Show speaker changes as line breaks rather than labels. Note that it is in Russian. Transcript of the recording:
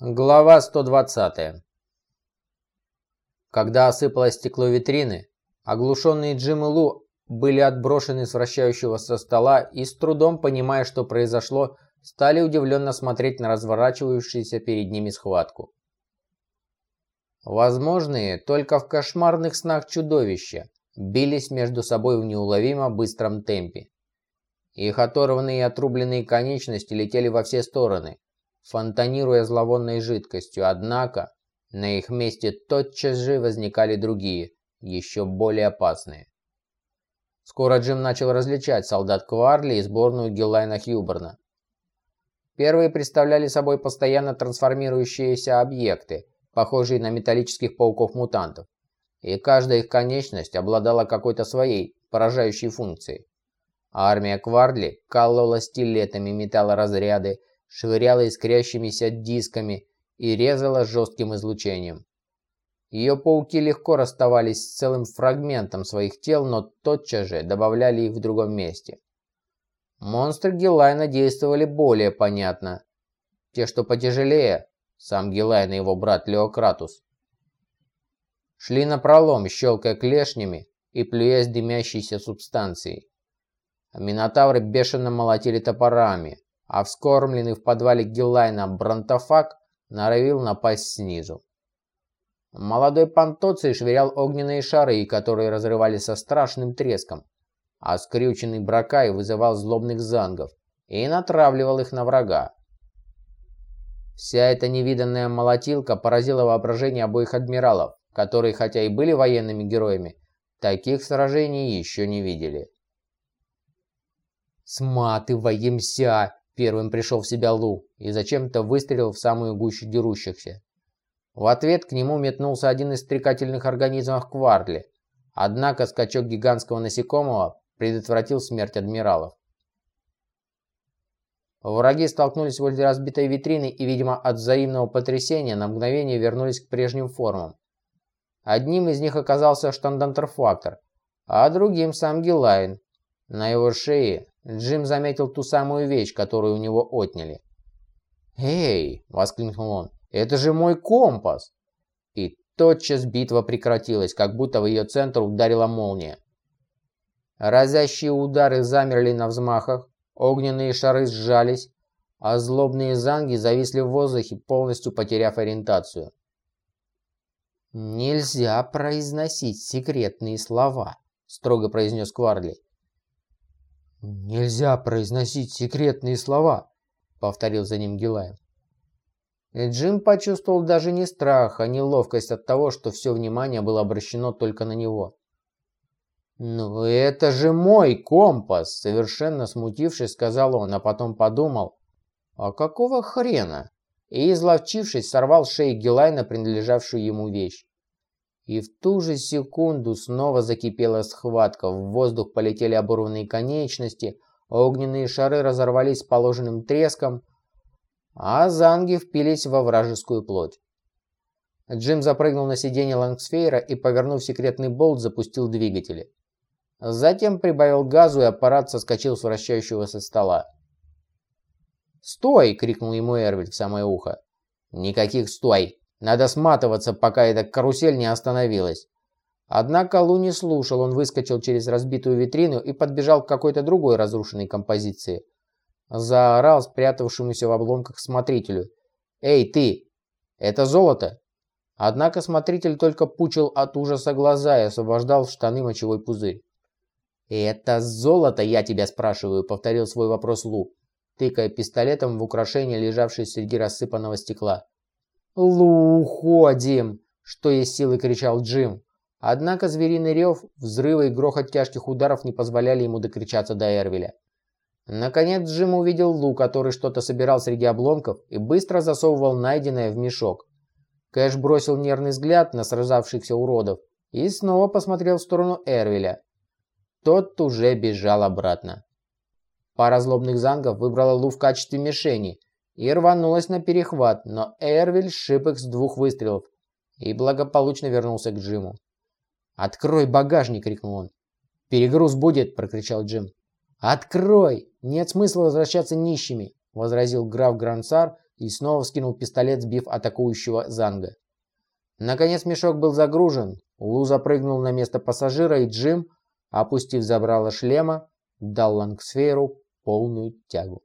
Глава 120. Когда осыпалось стекло витрины, оглушенные Джим и Лу были отброшены с вращающегося стола и, с трудом понимая, что произошло, стали удивленно смотреть на разворачивающуюся перед ними схватку. Возможные только в кошмарных снах чудовища бились между собой в неуловимо быстром темпе. Их оторванные и отрубленные конечности летели во все стороны, фонтанируя зловонной жидкостью, однако на их месте тотчас же возникали другие, еще более опасные. Скоро Джим начал различать солдат Кварли и сборную Гиллайна Хьюберна. Первые представляли собой постоянно трансформирующиеся объекты, похожие на металлических пауков-мутантов, и каждая их конечность обладала какой-то своей, поражающей функцией. армия Квардли колола стилетами металлоразряды, швыряла искрящимися дисками и резала жестким излучением. Ее пауки легко расставались с целым фрагментом своих тел, но тотчас же добавляли их в другом месте. Монстры Гелайна действовали более понятно. Те, что потяжелее, сам Гелайн и его брат Леократус, шли на пролом, щелкая клешнями и плюясь дымящейся субстанцией. Минотавры бешено молотили топорами, а вскормленный в подвале Гиллайна Бронтофак норовил напасть снизу. Молодой пантоций швырял огненные шары, которые разрывали со страшным треском, а скрюченный Бракай вызывал злобных зангов и натравливал их на врага. Вся эта невиданная молотилка поразила воображение обоих адмиралов, которые, хотя и были военными героями, таких сражений еще не видели. «Сматываемся!» Первым пришел в себя Лу и зачем-то выстрелил в самую гущу дерущихся. В ответ к нему метнулся один из стрекательных организмов Кварли, однако скачок гигантского насекомого предотвратил смерть адмиралов. Враги столкнулись возле разбитой витрины и, видимо, от взаимного потрясения на мгновение вернулись к прежним формам. Одним из них оказался штандантерфактор, а другим сам Гилайн. На его шее Джим заметил ту самую вещь, которую у него отняли. «Эй!» – воскликнул он. «Это же мой компас!» И тотчас битва прекратилась, как будто в ее центр ударила молния. Разящие удары замерли на взмахах, огненные шары сжались, а злобные занги зависли в воздухе, полностью потеряв ориентацию. «Нельзя произносить секретные слова», – строго произнес Кварли. «Нельзя произносить секретные слова», — повторил за ним Гилаем. И Джим почувствовал даже не страх, а неловкость от того, что все внимание было обращено только на него. «Ну это же мой компас!» – совершенно смутившись, сказал он, а потом подумал, «А какого хрена?» И, изловчившись, сорвал с шеи Гилайна принадлежавшую ему вещь. И в ту же секунду снова закипела схватка, в воздух полетели оборванные конечности, огненные шары разорвались с положенным треском, а занги впились во вражескую плоть. Джим запрыгнул на сиденье Лангсфейра и, повернув секретный болт, запустил двигатели. Затем прибавил газу, и аппарат соскочил с вращающегося стола. «Стой!» — крикнул ему Эрвиль в самое ухо. «Никаких стой!» Надо сматываться, пока эта карусель не остановилась. Однако Лу не слушал, он выскочил через разбитую витрину и подбежал к какой-то другой разрушенной композиции. Заорал спрятавшемуся в обломках смотрителю. «Эй, ты! Это золото!» Однако смотритель только пучил от ужаса глаза и освобождал в штаны мочевой пузырь. «Это золото, я тебя спрашиваю», — повторил свой вопрос Лу, тыкая пистолетом в украшение, лежавшее среди рассыпанного стекла. «Лу, уходим!» – что есть силы кричал Джим. Однако звериный рев, взрывы и грохот тяжких ударов не позволяли ему докричаться до Эрвеля. Наконец Джим увидел Лу, который что-то собирал среди обломков и быстро засовывал найденное в мешок. Кэш бросил нервный взгляд на сражавшихся уродов и снова посмотрел в сторону Эрвеля. Тот уже бежал обратно. Пара злобных зангов выбрала Лу в качестве мишени, и рванулась на перехват, но Эрвиль сшиб их с двух выстрелов и благополучно вернулся к Джиму. «Открой багажник!» — крикнул он. «Перегруз будет!» — прокричал Джим. «Открой! Нет смысла возвращаться нищими!» — возразил граф Грансар и снова вскинул пистолет, сбив атакующего Занга. Наконец мешок был загружен, Лу запрыгнул на место пассажира, и Джим, опустив забрало шлема, дал Лангсфейру полную тягу.